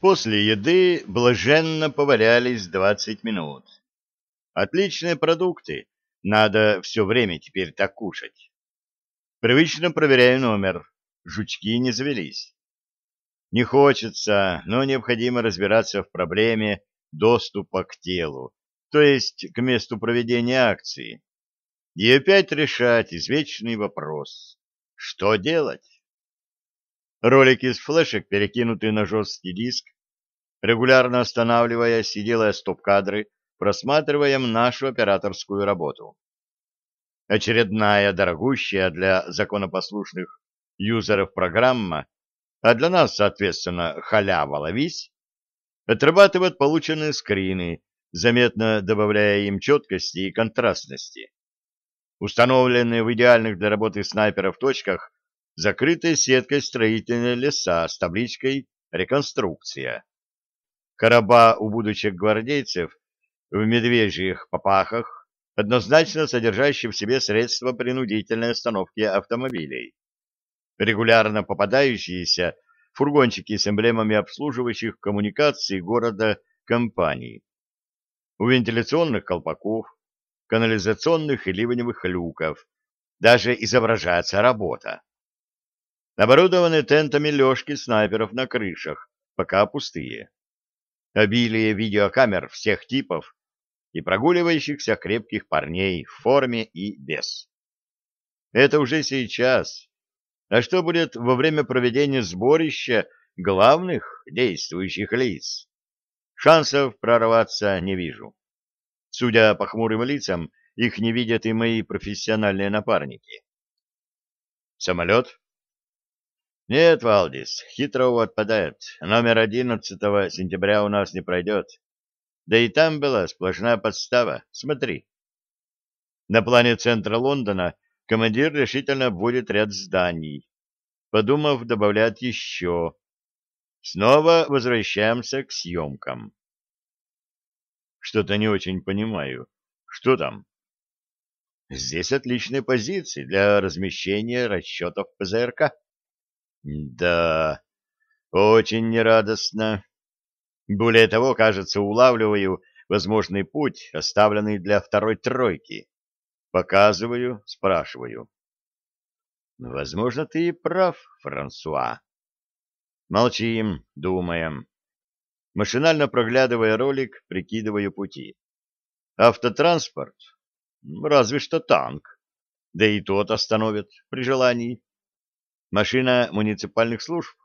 После еды блаженно повалялись двадцать минут. Отличные продукты, надо все время теперь так кушать. Привычно проверяю номер, жучки не завелись. Не хочется, но необходимо разбираться в проблеме доступа к телу, то есть к месту проведения акции. И опять решать извечный вопрос. Что делать? Ролики из флешек перекинуты на жесткий диск. Регулярно останавливаясь и делая стоп-кадры, просматриваем нашу операторскую работу. Очередная дорогущая для законопослушных юзеров программа, а для нас, соответственно, халява ловись, отрабатывает полученные скрины, заметно добавляя им четкости и контрастности. Установленные в идеальных для работы снайперов точках закрытой сеткой строительные леса с табличкой «Реконструкция». Короба у будущих гвардейцев в медвежьих попахах, однозначно содержащие в себе средства принудительной остановки автомобилей. Регулярно попадающиеся фургончики с эмблемами обслуживающих коммуникаций города компаний. У вентиляционных колпаков, канализационных и ливневых люков даже изображается работа. Оборудованы тентами лёжки снайперов на крышах, пока пустые. Обилие видеокамер всех типов и прогуливающихся крепких парней в форме и без. Это уже сейчас. А что будет во время проведения сборища главных действующих лиц? Шансов прорваться не вижу. Судя по хмурым лицам, их не видят и мои профессиональные напарники. Самолет нет, Валдис, хитрого отпадает. Номер 11 сентября у нас не пройдет. Да и там была сплошная подстава. Смотри. На плане центра Лондона командир решительно обводит ряд зданий. Подумав, добавляет еще. Снова возвращаемся к съемкам. Что-то не очень понимаю. Что там? Здесь отличные позиции для размещения расчетов ПЗРК. Да, очень нерадостно. Более того, кажется, улавливаю возможный путь, оставленный для второй тройки. Показываю, спрашиваю. Возможно, ты и прав, Франсуа. Молчим, думаем. Машинально проглядывая ролик, прикидываю пути. Автотранспорт? Разве что танк. Да и тот остановит при желании. Машина муниципальных служб?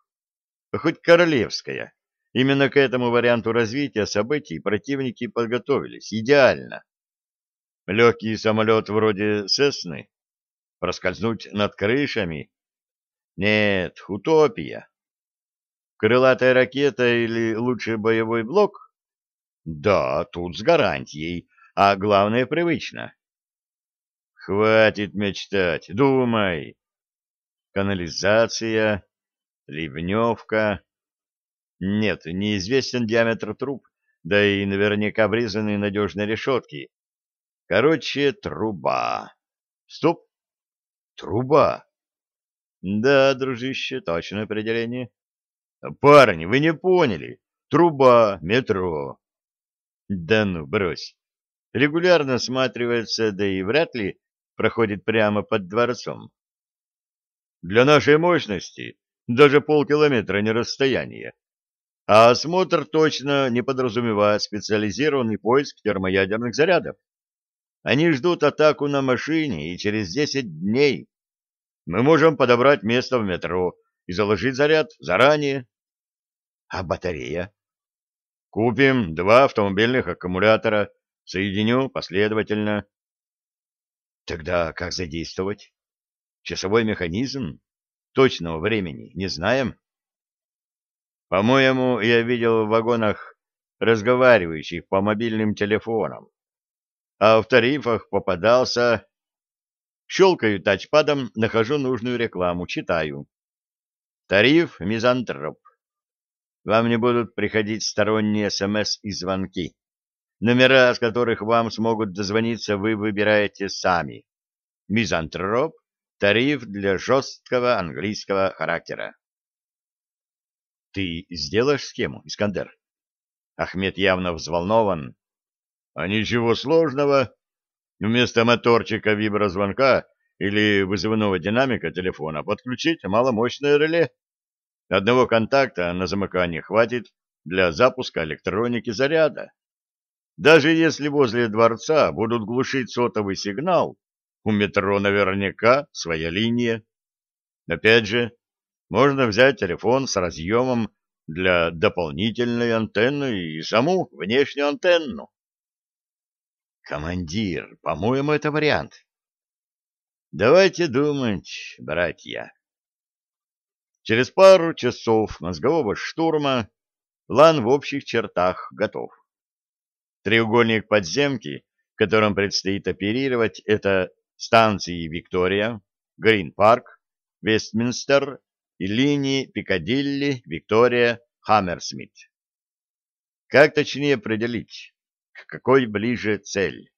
Хоть королевская. Именно к этому варианту развития событий противники подготовились идеально. Легкий самолет вроде «Сесны»? Проскользнуть над крышами? Нет, утопия. Крылатая ракета или лучше боевой блок? Да, тут с гарантией, а главное привычно. Хватит мечтать, думай канализация, ливневка. Нет, неизвестен диаметр труб, да и наверняка обрезаны надежные решетки. Короче, труба. Стоп. Труба. Да, дружище, точное определение. Парни, вы не поняли. Труба, метро. Да ну, брось. Регулярно осматривается, да и вряд ли проходит прямо под дворцом. Для нашей мощности даже полкилометра не расстояние. А осмотр точно не подразумевает специализированный поиск термоядерных зарядов. Они ждут атаку на машине и через 10 дней. Мы можем подобрать место в метро и заложить заряд заранее. А батарея? Купим два автомобильных аккумулятора, соединю последовательно. Тогда как задействовать? Часовой механизм? Точного времени не знаем. По-моему, я видел в вагонах разговаривающих по мобильным телефонам. А в тарифах попадался... Щелкаю тачпадом, нахожу нужную рекламу, читаю. Тариф мизантроп. Вам не будут приходить сторонние СМС и звонки. Номера, с которых вам смогут дозвониться, вы выбираете сами. Мизантроп Тариф для жесткого английского характера. Ты сделаешь схему, Искандер? Ахмед явно взволнован. А ничего сложного. Вместо моторчика виброзвонка или вызывного динамика телефона подключить маломощное реле. Одного контакта на замыкание хватит для запуска электроники заряда. Даже если возле дворца будут глушить сотовый сигнал, у метро наверняка своя линия. Опять же, можно взять телефон с разъемом для дополнительной антенны и саму внешнюю антенну. Командир, по-моему, это вариант. Давайте думать, братья. Через пару часов мозгового штурма план в общих чертах готов. Треугольник подземки, которым предстоит оперировать, это станции Виктория, Грин-парк, Вестминстер и линии Пикадилли, Виктория, Хаммерсмит. Как точнее определить, к какой ближе цель?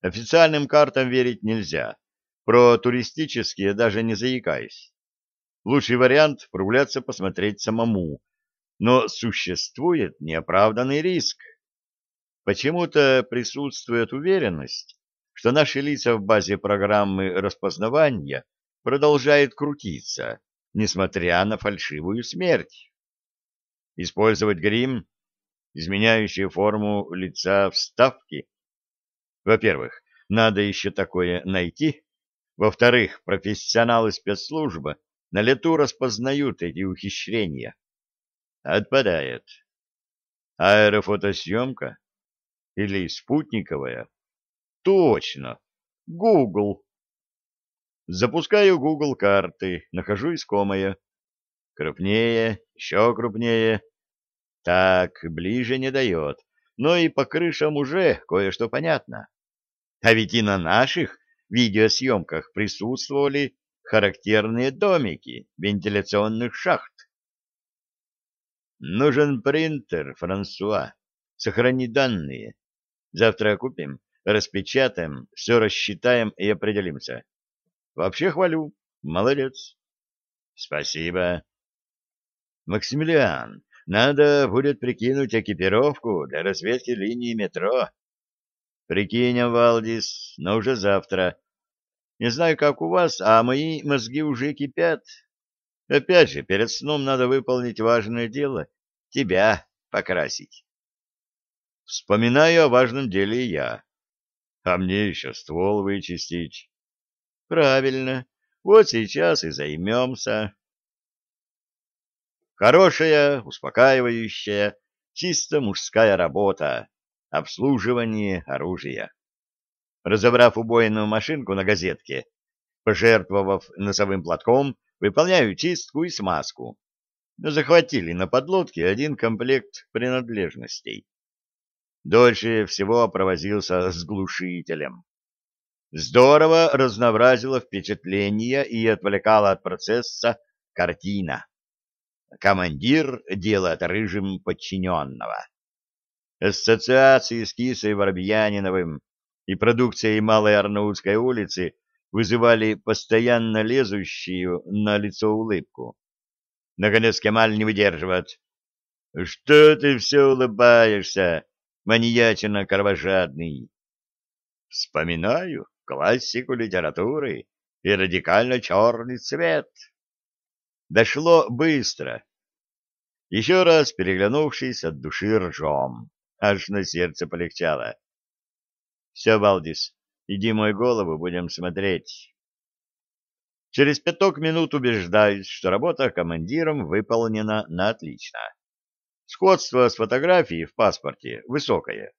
Официальным картам верить нельзя, про туристические даже не заикаясь. Лучший вариант — прогуляться посмотреть самому, но существует неоправданный риск. Почему-то присутствует уверенность, что наши лица в базе программы распознавания продолжают крутиться, несмотря на фальшивую смерть. Использовать грим, изменяющий форму лица вставки. Во-первых, надо еще такое найти. Во-вторых, профессионалы спецслужбы на лету распознают эти ухищрения. Отпадает. Аэрофотосъемка? Или спутниковая? Точно. Google. Запускаю Google карты, нахожу искомое. Крупнее, еще крупнее. Так, ближе не дает. Но и по крышам уже кое-что понятно. А ведь и на наших видеосъемках присутствовали характерные домики вентиляционных шахт. Нужен принтер, Франсуа. Сохрани данные. Завтра купим, распечатаем, все рассчитаем и определимся. Вообще хвалю. Молодец. Спасибо. Максимилиан, надо будет прикинуть экипировку для разведки линии метро. Прикинем, Валдис, но уже завтра. Не знаю, как у вас, а мои мозги уже кипят. Опять же, перед сном надо выполнить важное дело — тебя покрасить. Вспоминаю о важном деле я. А мне еще ствол вычистить. Правильно. Вот сейчас и займемся. Хорошая, успокаивающая, чисто мужская работа. Обслуживание оружия. Разобрав убойную машинку на газетке, пожертвовав носовым платком, выполняю чистку и смазку. Захватили на подлодке один комплект принадлежностей. Дольше всего провозился с глушителем здорово разнообразила впечатление и отвлекала от процесса картина. Командир делает рыжим подчиненного. Ассоциации с Кисой Воробьяниновым и продукцией Малой Арнаутской улицы вызывали постоянно лезущую на лицо улыбку. Наконец Кемаль не выдерживает. — Что ты все улыбаешься, маньячина кровожадный? — Вспоминаю, классику литературы и радикально черный цвет. Дошло быстро. Еще раз переглянувшись от души ржом, аж на сердце полегчало. Все, Валдис, иди мой голову, будем смотреть. Через пяток минут убеждаюсь, что работа командиром выполнена на отлично. Сходство с фотографией в паспорте высокое.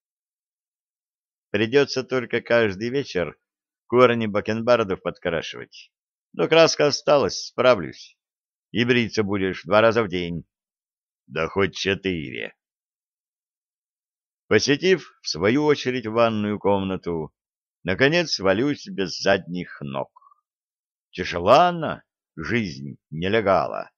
Придется только каждый вечер корни бакенбардов подкрашивать. Но краска осталась, справлюсь. И бриться будешь два раза в день. Да хоть четыре. Посетив, в свою очередь, ванную комнату, наконец валюсь без задних ног. Тяжела она, жизнь нелегала.